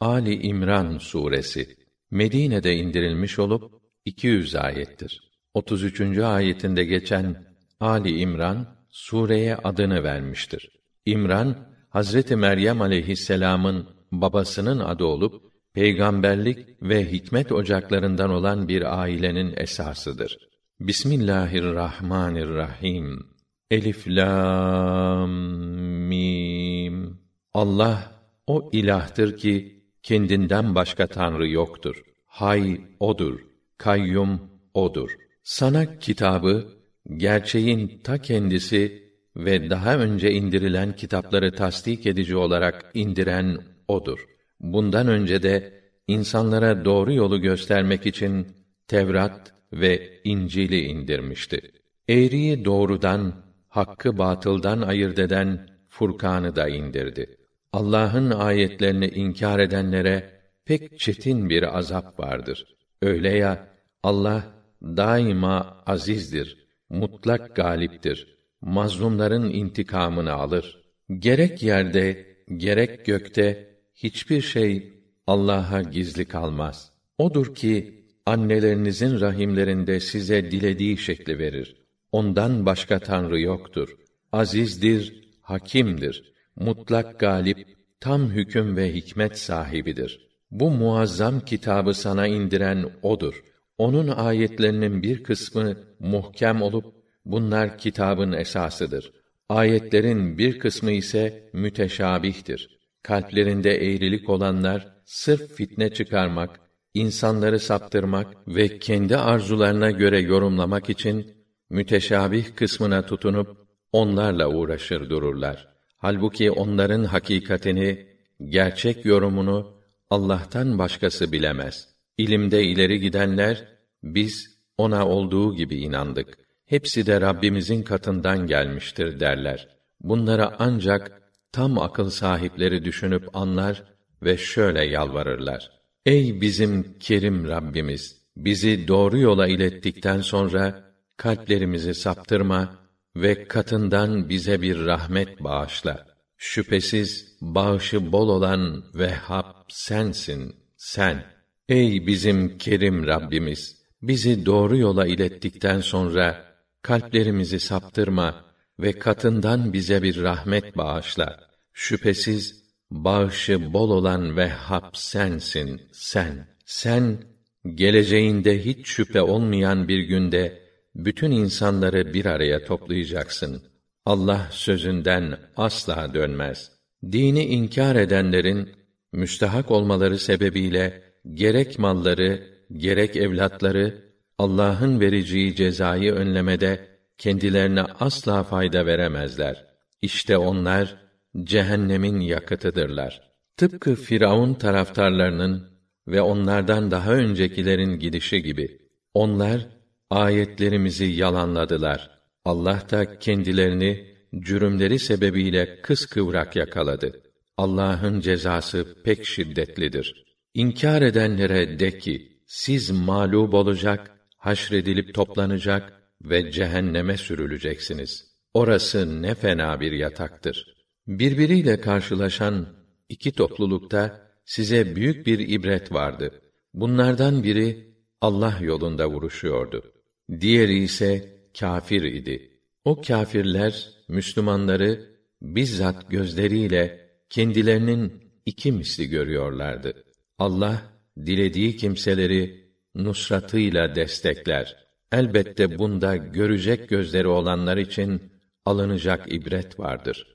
Ali İmran suresi Medine'de indirilmiş olup 200 ayettir. 33. ayetinde geçen Ali İmran sureye adını vermiştir. İmran Hazreti Meryem aleyhisselam'ın babasının adı olup peygamberlik ve hikmet ocaklarından olan bir ailenin esasıdır. Bismillahirrahmanirrahim. Elif lam mim. Allah o ilahtır ki kendinden başka tanrı yoktur. Hay odur. Kayyum odur. Sana kitabı gerçeğin ta kendisi ve daha önce indirilen kitapları tasdik edici olarak indiren odur. Bundan önce de insanlara doğru yolu göstermek için Tevrat ve İncil'i indirmişti. Eğriyi doğrudan, hakkı batıldan ayırt eden Furkan'ı da indirdi. Allah'ın ayetlerini inkar edenlere pek çetin bir azap vardır. Öyle ya Allah daima azizdir, mutlak galiptir. Mazlumların intikamını alır. Gerek yerde, gerek gökte hiçbir şey Allah'a gizli kalmaz. Odur ki annelerinizin rahimlerinde size dilediği şekli verir. Ondan başka tanrı yoktur. Azizdir, hakimdir. Mutlak galip, tam hüküm ve hikmet sahibidir. Bu muazzam kitabı sana indiren odur. Onun ayetlerinin bir kısmı muhkem olup bunlar kitabın esasıdır. Ayetlerin bir kısmı ise müteşabihtir. Kalplerinde eğrilik olanlar sırf fitne çıkarmak, insanları saptırmak ve kendi arzularına göre yorumlamak için müteşabih kısmına tutunup onlarla uğraşır dururlar. Halbuki onların hakikatini, gerçek yorumunu Allah'tan başkası bilemez. İlimde ileri gidenler biz ona olduğu gibi inandık. Hepsi de Rabbimizin katından gelmiştir derler. Bunlara ancak tam akıl sahipleri düşünüp anlar ve şöyle yalvarırlar. Ey bizim kerim Rabbimiz, bizi doğru yola ilettikten sonra kalplerimizi saptırma ve katından bize bir rahmet bağışla. Şüphesiz bağışı bol olan Vehhab sensin, sen. Ey bizim kerim Rabbimiz, bizi doğru yola ilettikten sonra kalplerimizi saptırma ve katından bize bir rahmet bağışla. Şüphesiz bağışı bol olan Vehhab sensin, sen. Sen geleceğinde hiç şüphe olmayan bir günde bütün insanları bir araya toplayacaksın. Allah sözünden asla dönmez. Dini inkar edenlerin müstahak olmaları sebebiyle gerek malları, gerek evlatları Allah'ın vereceği cezayı önlemede kendilerine asla fayda veremezler. İşte onlar cehennemin yakıtıdırlar. Tıpkı Firavun taraftarlarının ve onlardan daha öncekilerin gidişi gibi onlar ayetlerimizi yalanladılar. Allah da kendilerini cürümleri sebebiyle kıskıvrak yakaladı. Allah'ın cezası pek şiddetlidir. İnkar edenlere de ki, siz mağlup olacak, haşredilip toplanacak ve cehenneme sürüleceksiniz. Orası ne fena bir yataktır. Birbiriyle karşılaşan iki toplulukta size büyük bir ibret vardı. Bunlardan biri Allah yolunda vuruşuyordu. Diğeri ise kâfir idi. O kâfirler Müslümanları bizzat gözleriyle kendilerinin iki misli görüyorlardı. Allah dilediği kimseleri nusratıyla destekler. Elbette bunda görecek gözleri olanlar için alınacak ibret vardır.